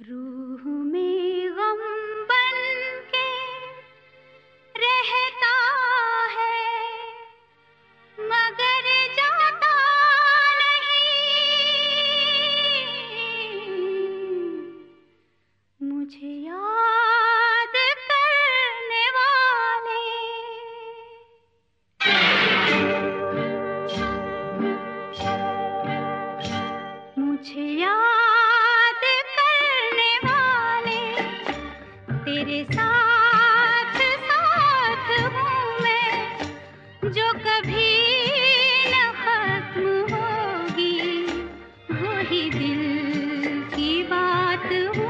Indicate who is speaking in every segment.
Speaker 1: रूह में गम बन के रहता है मगर जाता नहीं। मुझे காத்து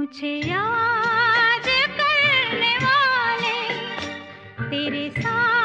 Speaker 1: मुझे याद करने वाले तेरे साथ